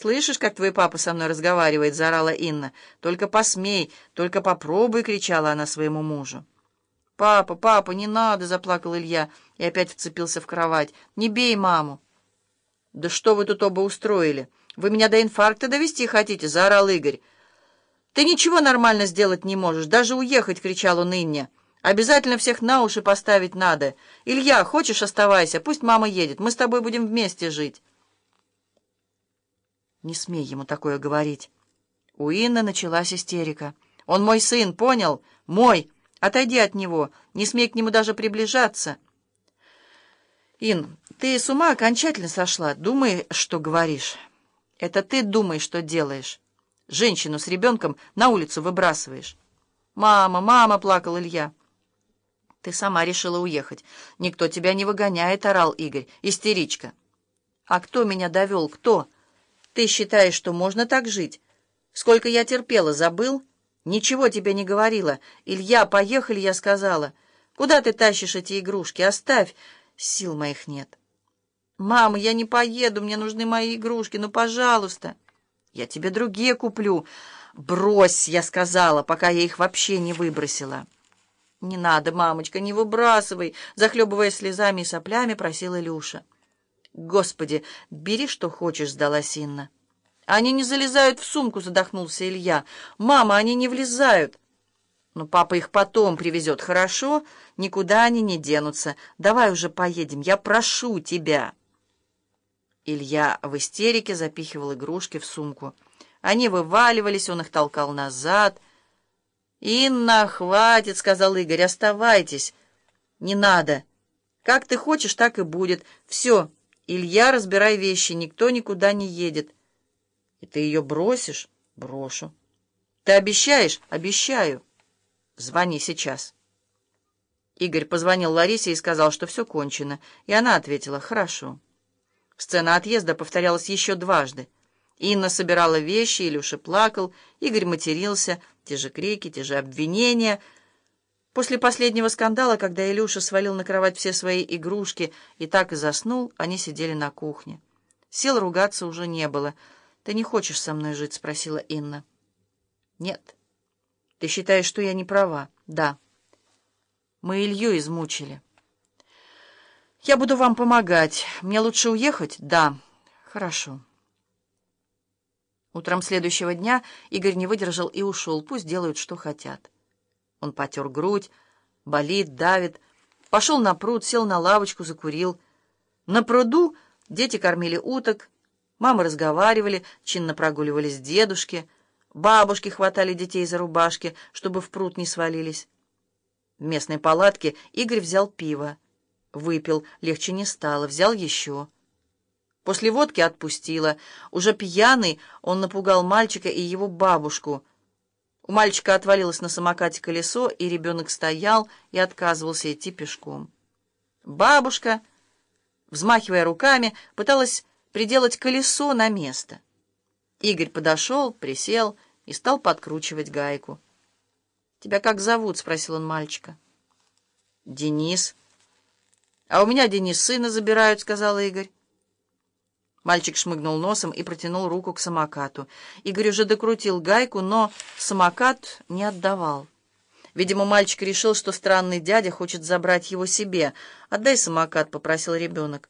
«Слышишь, как твой папа со мной разговаривает?» — заорала Инна. «Только посмей, только попробуй!» — кричала она своему мужу. «Папа, папа, не надо!» — заплакал Илья и опять вцепился в кровать. «Не бей маму!» «Да что вы тут оба устроили? Вы меня до инфаркта довести хотите?» — заорал Игорь. «Ты ничего нормально сделать не можешь, даже уехать!» — кричал он Инне. «Обязательно всех на уши поставить надо. Илья, хочешь, оставайся, пусть мама едет, мы с тобой будем вместе жить». Не смей ему такое говорить. У Инны началась истерика. «Он мой сын, понял? Мой! Отойди от него, не смей к нему даже приближаться!» «Ин, ты с ума окончательно сошла. Думай, что говоришь. Это ты думаешь, что делаешь. Женщину с ребенком на улицу выбрасываешь». «Мама, мама!» — плакал Илья. «Ты сама решила уехать. Никто тебя не выгоняет», — орал Игорь. «Истеричка». «А кто меня довел? Кто?» Ты считаешь, что можно так жить? Сколько я терпела, забыл? Ничего тебе не говорила. Илья, поехали, я сказала. Куда ты тащишь эти игрушки? Оставь. Сил моих нет. Мама, я не поеду, мне нужны мои игрушки, ну, пожалуйста. Я тебе другие куплю. Брось, я сказала, пока я их вообще не выбросила. Не надо, мамочка, не выбрасывай, захлебываясь слезами и соплями, просила Илюша. «Господи, бери, что хочешь», — сдалась Инна. «Они не залезают в сумку», — задохнулся Илья. «Мама, они не влезают». «Ну, папа их потом привезет, хорошо? Никуда они не денутся. Давай уже поедем, я прошу тебя». Илья в истерике запихивал игрушки в сумку. Они вываливались, он их толкал назад. «Инна, хватит», — сказал Игорь, — «оставайтесь». «Не надо. Как ты хочешь, так и будет. Все». «Илья, разбирай вещи, никто никуда не едет». «И ты ее бросишь?» «Брошу». «Ты обещаешь?» «Обещаю». «Звони сейчас». Игорь позвонил Ларисе и сказал, что все кончено, и она ответила «хорошо». Сцена отъезда повторялась еще дважды. Инна собирала вещи, Илюша плакал, Игорь матерился, те же крики, те же обвинения — После последнего скандала, когда Илюша свалил на кровать все свои игрушки и так и заснул, они сидели на кухне. Сил ругаться уже не было. «Ты не хочешь со мной жить?» — спросила Инна. «Нет». «Ты считаешь, что я не права?» «Да». «Мы Илью измучили». «Я буду вам помогать. Мне лучше уехать?» «Да». «Хорошо». Утром следующего дня Игорь не выдержал и ушел. Пусть делают, что хотят. Он потер грудь, болит, давит. Пошел на пруд, сел на лавочку, закурил. На пруду дети кормили уток, мамы разговаривали, чинно прогуливались дедушки, бабушки хватали детей за рубашки, чтобы в пруд не свалились. В местной палатке Игорь взял пиво. Выпил, легче не стало, взял еще. После водки отпустила. Уже пьяный он напугал мальчика и его бабушку — у мальчика отвалилось на самокате колесо, и ребенок стоял и отказывался идти пешком. Бабушка, взмахивая руками, пыталась приделать колесо на место. Игорь подошел, присел и стал подкручивать гайку. «Тебя как зовут?» — спросил он мальчика. «Денис». «А у меня Денис сына забирают», — сказал Игорь. Мальчик шмыгнул носом и протянул руку к самокату. Игорь уже докрутил гайку, но самокат не отдавал. Видимо, мальчик решил, что странный дядя хочет забрать его себе. «Отдай самокат», — попросил ребенок.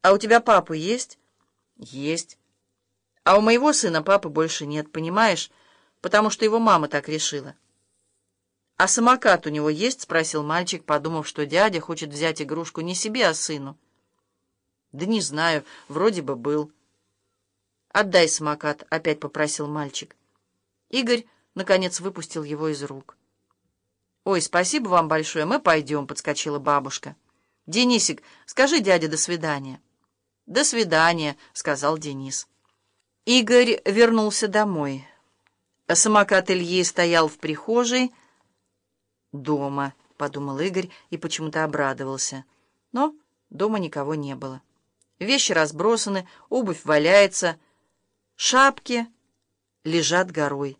«А у тебя папа есть?» «Есть». «А у моего сына папы больше нет, понимаешь? Потому что его мама так решила». «А самокат у него есть?» — спросил мальчик, подумав, что дядя хочет взять игрушку не себе, а сыну. «Да не знаю, вроде бы был». «Отдай самокат», — опять попросил мальчик. Игорь, наконец, выпустил его из рук. «Ой, спасибо вам большое, мы пойдем», — подскочила бабушка. «Денисик, скажи дяде до свидания». «До свидания», — сказал Денис. Игорь вернулся домой. Самокат Ильи стоял в прихожей. «Дома», — подумал Игорь и почему-то обрадовался. Но дома никого не было. Вещи разбросаны, обувь валяется, шапки лежат горой.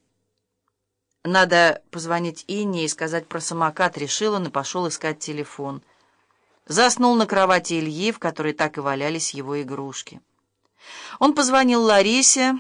Надо позвонить Инне и сказать про самокат, решил он и пошел искать телефон. Заснул на кровати Ильи, в которой так и валялись его игрушки. Он позвонил Ларисе,